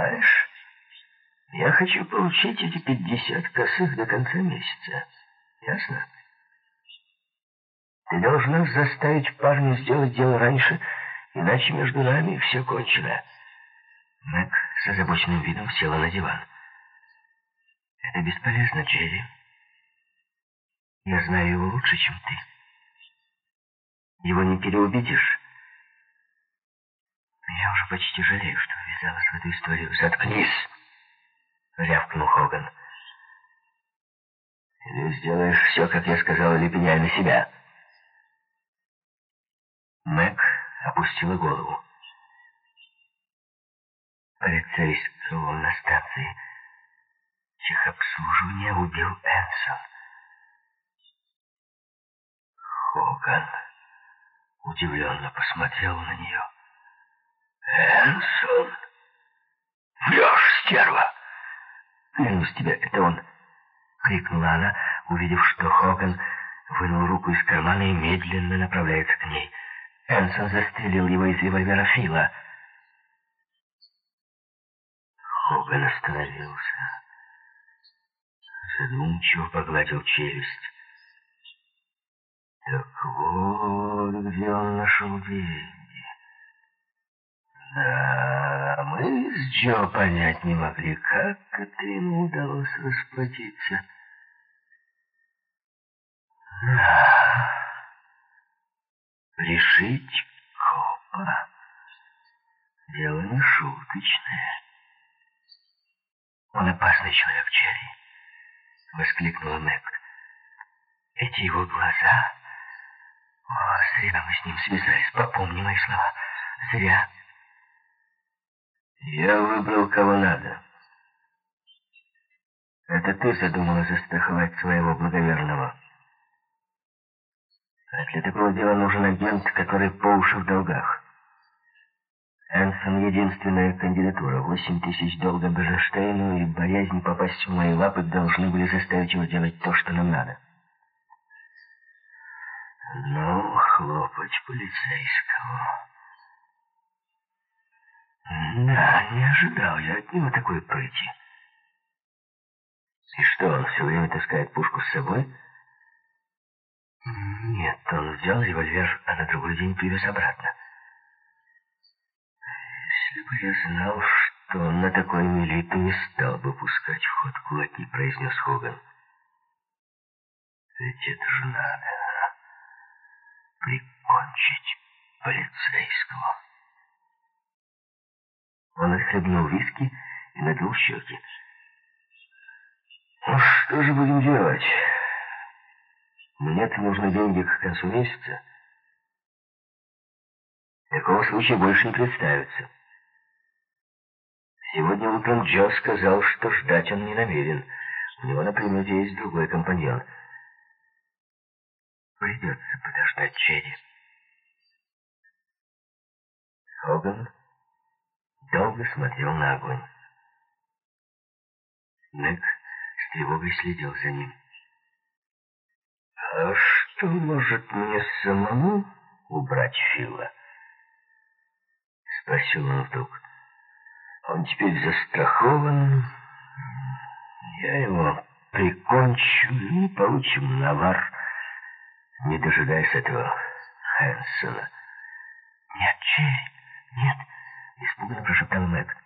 Понимаешь? Я хочу получить эти пятьдесят косых до конца месяца. Ясно? Ты должна заставить парня сделать дело раньше, иначе между нами все кончено. Мэг с озабоченным видом села на диван. Это бесполезно, Джерри. Я знаю его лучше, чем ты. Его не переубедишь. Я уже почти жалею, что ввязалась в эту историю. Заткнись! Рявкнул Хоган. Или сделаешь все, как я сказал, или пеняй на себя. Мэг опустила голову. Полицейского на станции техобслуживания убил Энсон. Хоган удивленно посмотрел на нее. «Энсон? Врешь, стерва!» «Клянусь тебе, это он!» — крикнула она, увидев, что Хоган вынул руку из кармана и медленно направляется к ней. Энсон застрелил его из револьвера Фила. Хоган остановился. Задумчиво погладил челюсть. Так вот, где он нашел деньги. Да, мы с Джо понять не могли, как это ему удалось расплатиться. Да, решить копа — дело не шуточное. Он опасный человек, Черри, — воскликнула Мэг. Эти его глаза... О, зря мы с ним связались, попомни мои слова. Зря. Я выбрал, кого надо. Это ты задумала застраховать своего благоверного. А для такого дела нужен агент, который по уши в долгах. Энсон — единственная кандидатура. Восемь тысяч долга Бежештейну и боязнь попасть в мои лапы должны были заставить его делать то, что нам надо. Ну, хлопать полицейского. Да, не ожидал я от него такой прыти. И что, он все время таскает пушку с собой? Нет, он взял револьвер, а на другой день привез обратно. Если бы я знал, что он на такой мели, не стал бы пускать в ход кулаки, произнес Хоган. Ведь это же надо? Прикончить полицейского. Он отхлебнул виски и надул щеки. Ну, что же будем делать? Мне-то нужны деньги к концу месяца. Такого случая больше не представится. Сегодня утром Джо сказал, что ждать он не намерен. У него на примете есть другой компаньон. Придется подождать Черри. Хоган долго смотрел на огонь. Нек с тревогой следил за ним. «А что, может, мне самому убрать Фила?» Спросил он вдруг. Он теперь застрахован. Я его прикончу и получим навар, не дожидаясь этого Хэнсона. «Нет, Черри, нет!» — испуганно прошептал Мэг.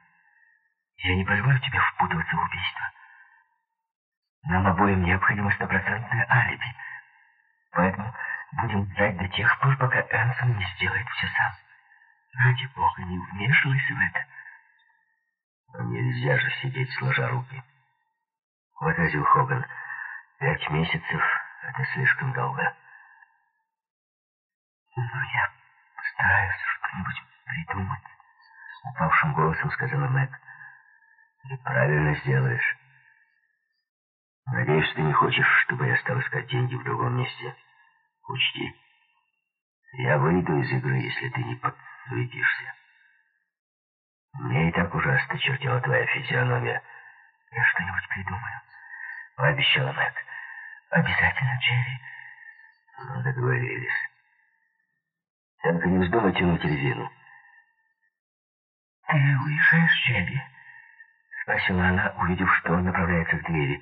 «Я не позволю тебе впутываться в убийство. Нам обоим необходимо стопроцентное алиби, поэтому будем ждать до тех пор, пока Энсон не сделает все сам. Ради бога, не вмешивайся в это». «Нельзя же сидеть, сложа руки», — возразил Хоган. «Пять месяцев — это слишком долго». «Ну, я постараюсь что-нибудь придумать», — упавшим голосом сказала Мэг. «И правильно сделаешь. Надеюсь, ты не хочешь, чтобы я стал искать деньги в другом месте. Учти, я выйду из игры, если ты не подсуетишься». Мне и так уже осточертела твоя физиономия. Я что-нибудь придумаю, пообещала Мэг. Обязательно, Джерри. Ну, договорились. Только не вздумай тянуть резину. «Ты уезжаешь, Чеби?» — спросила она, увидев, что он направляется к двери.